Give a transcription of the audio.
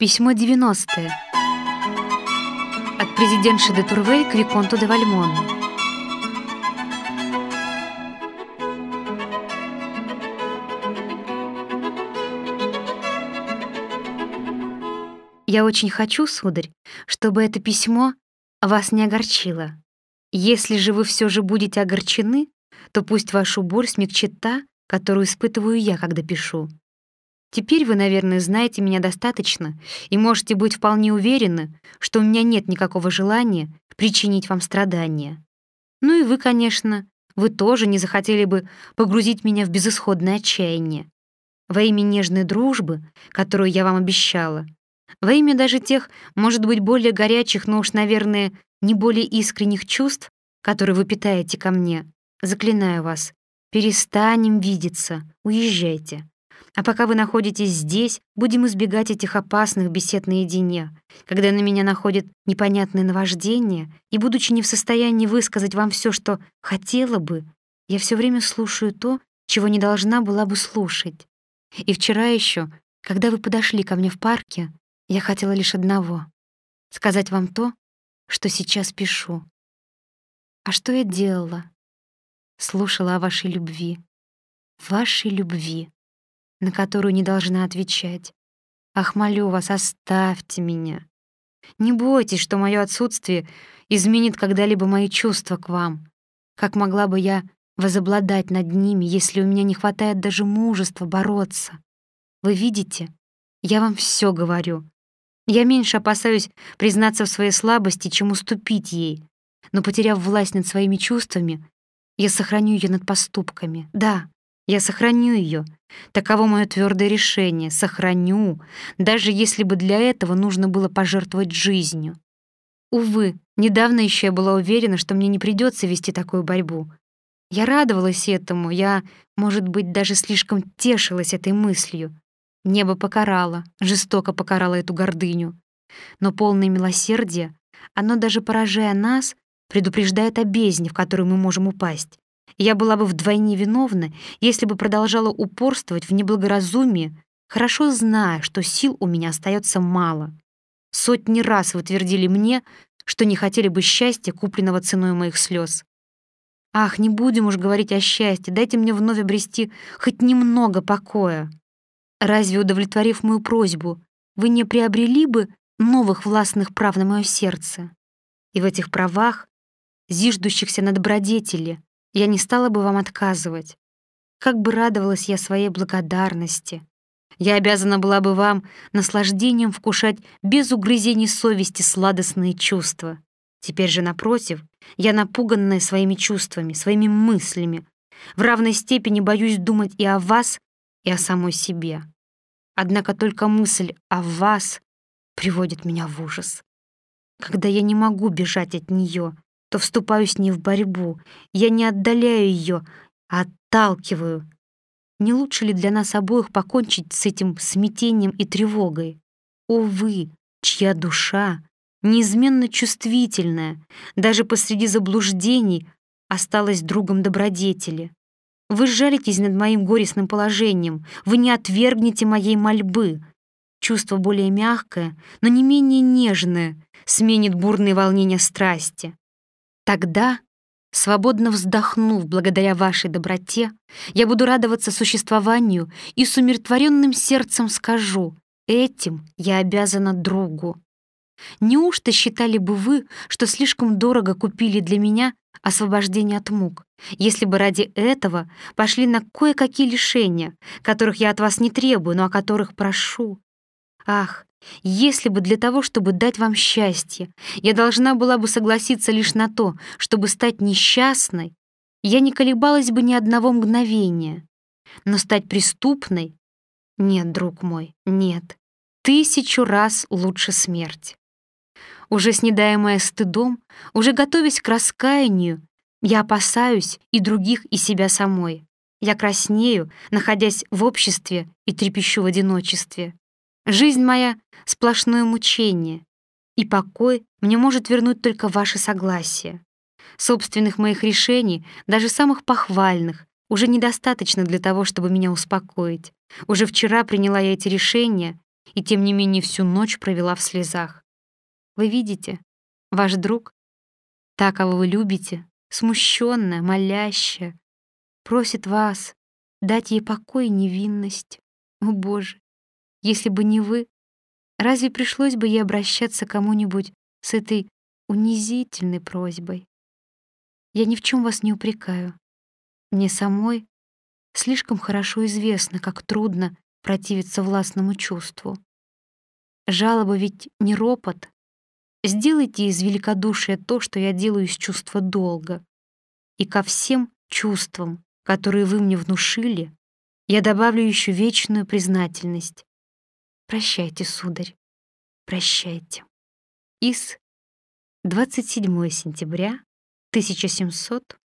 Письмо 90 От президентши де Турвей к Виконту де Вальмон. Я очень хочу, сударь, чтобы это письмо вас не огорчило. Если же вы все же будете огорчены, то пусть вашу боль смягчит та, которую испытываю я, когда пишу. Теперь вы, наверное, знаете меня достаточно и можете быть вполне уверены, что у меня нет никакого желания причинить вам страдания. Ну и вы, конечно, вы тоже не захотели бы погрузить меня в безысходное отчаяние. Во имя нежной дружбы, которую я вам обещала, во имя даже тех, может быть, более горячих, но уж, наверное, не более искренних чувств, которые вы питаете ко мне, заклинаю вас, перестанем видеться, уезжайте. А пока вы находитесь здесь, будем избегать этих опасных бесед наедине, когда на меня находит непонятное наваждение, и, будучи не в состоянии высказать вам все, что хотела бы, я все время слушаю то, чего не должна была бы слушать. И вчера еще, когда вы подошли ко мне в парке, я хотела лишь одного — сказать вам то, что сейчас пишу. А что я делала? Слушала о вашей любви. Вашей любви, на которую не должна отвечать. Ах, молю вас, оставьте меня. Не бойтесь, что мое отсутствие изменит когда-либо мои чувства к вам. Как могла бы я возобладать над ними, если у меня не хватает даже мужества бороться? Вы видите, я вам все говорю, я меньше опасаюсь признаться в своей слабости, чем уступить ей. Но потеряв власть над своими чувствами, я сохраню ее над поступками. Да, я сохраню ее. Таково мое твердое решение. Сохраню, даже если бы для этого нужно было пожертвовать жизнью. Увы, недавно еще я была уверена, что мне не придется вести такую борьбу. Я радовалась этому, я, может быть, даже слишком тешилась этой мыслью. Небо покарало, жестоко покарало эту гордыню. Но полное милосердие, оно даже поражая нас, предупреждает о бездне, в которую мы можем упасть. Я была бы вдвойне виновна, если бы продолжала упорствовать в неблагоразумии, хорошо зная, что сил у меня остается мало. Сотни раз вы твердили мне, что не хотели бы счастья, купленного ценой моих слез. Ах, не будем уж говорить о счастье, дайте мне вновь обрести хоть немного покоя. Разве, удовлетворив мою просьбу, вы не приобрели бы новых властных прав на мое сердце? И в этих правах, зиждущихся на добродетели, я не стала бы вам отказывать. Как бы радовалась я своей благодарности. Я обязана была бы вам наслаждением вкушать без угрызений совести сладостные чувства. Теперь же, напротив, я напуганная своими чувствами, своими мыслями, в равной степени боюсь думать и о вас, и о самой себе. Однако только мысль о вас приводит меня в ужас. Когда я не могу бежать от нее, то вступаю с ней в борьбу. Я не отдаляю ее, а отталкиваю. Не лучше ли для нас обоих покончить с этим смятением и тревогой? Увы, чья душа, неизменно чувствительная, даже посреди заблуждений, осталась другом добродетели. Вы жалитесь над моим горестным положением, вы не отвергнете моей мольбы. Чувство более мягкое, но не менее нежное, сменит бурные волнения страсти. Тогда, свободно вздохнув благодаря вашей доброте, я буду радоваться существованию и с умиротворенным сердцем скажу, этим я обязана другу. Неужто считали бы вы, что слишком дорого купили для меня освобождение от мук, если бы ради этого пошли на кое-какие лишения, которых я от вас не требую, но о которых прошу? Ах, если бы для того, чтобы дать вам счастье, я должна была бы согласиться лишь на то, чтобы стать несчастной, я не колебалась бы ни одного мгновения. Но стать преступной? Нет, друг мой, нет. Тысячу раз лучше смерть. Уже снедаемая стыдом, уже готовясь к раскаянию, я опасаюсь и других, и себя самой. Я краснею, находясь в обществе и трепещу в одиночестве. Жизнь моя — сплошное мучение, и покой мне может вернуть только ваше согласие. Собственных моих решений, даже самых похвальных, уже недостаточно для того, чтобы меня успокоить. Уже вчера приняла я эти решения, и тем не менее всю ночь провела в слезах. Вы видите, ваш друг, та, кого вы любите, смущенная, молящая, просит вас дать ей покой и невинность. О, Боже, если бы не вы, разве пришлось бы ей обращаться к кому-нибудь с этой унизительной просьбой? Я ни в чем вас не упрекаю. Мне самой слишком хорошо известно, как трудно противиться властному чувству. Жалоба ведь не ропот. Сделайте из великодушия то, что я делаю из чувства долга. И ко всем чувствам, которые вы мне внушили, я добавлю еще вечную признательность. Прощайте, сударь, прощайте. Из 27 сентября 1700